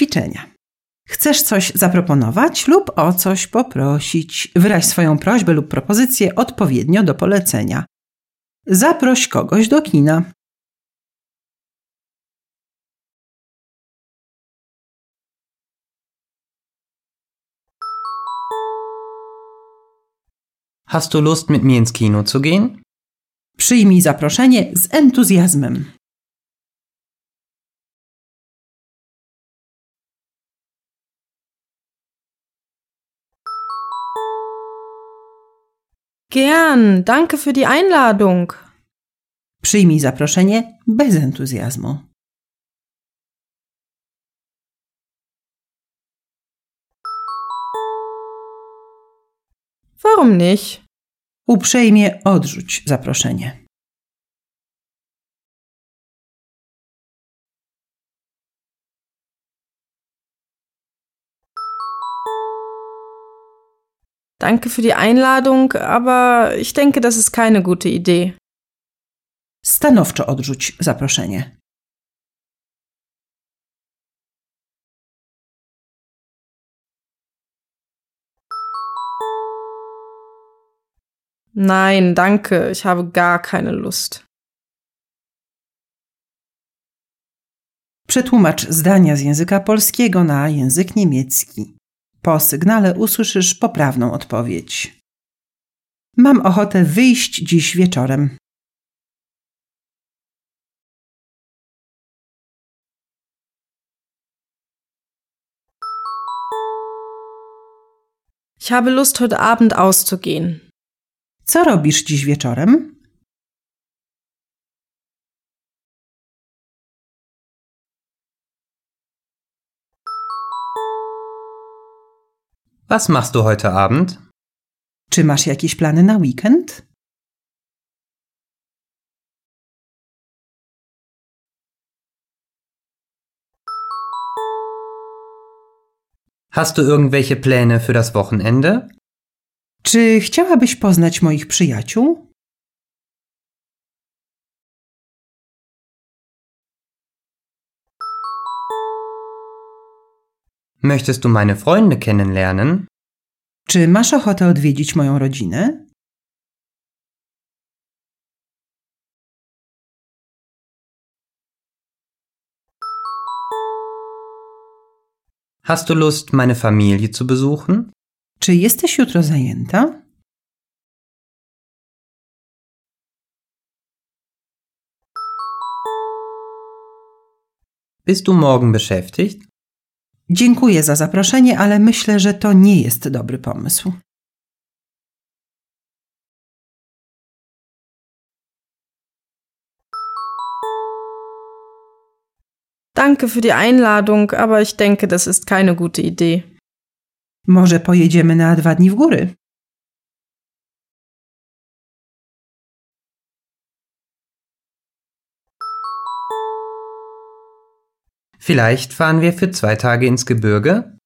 ćwiczenia. Chcesz coś zaproponować lub o coś poprosić. Wyraź swoją prośbę lub propozycję odpowiednio do polecenia. Zaproś kogoś do kina. Hast du Lust, mit mir ins Kino zu gehen? Przyjmij zaproszenie z entuzjazmem. Gern, danke für die Einladung. Przyjmij zaproszenie bez entuzjazmu. Warum nicht? Uprzejmie odrzuć zaproszenie. Danke für die Einladung, aber ich denke, das ist keine gute Idee. Stanowczo odrzuć zaproszenie. Nein, danke, ich habe gar keine Lust. Przetłumacz zdania z języka polskiego na język niemiecki. Po sygnale usłyszysz poprawną odpowiedź. Mam ochotę wyjść dziś wieczorem. Ich habe Lust, heute Abend auszugehen. Co robisz dziś wieczorem? Was machst du heute Abend? Czy masz jakieś plany na weekend? Hast du irgendwelche Pläne für das Wochenende? Czy chciałabyś poznać moich przyjaciół? Möchtest du meine Freunde kennenlernen? Czy masz ochotę odwiedzić moją rodzinę? Hast du Lust, meine Familie zu besuchen? Czy jesteś jutro zajęta? Bist du morgen beschäftigt? Dziękuję za zaproszenie, ale myślę, że to nie jest dobry pomysł. Danke für die Einladung, aber ich denke, das ist keine gute Idee. Może pojedziemy na dwa dni w góry? Vielleicht fahren wir für zwei Tage ins Gebirge?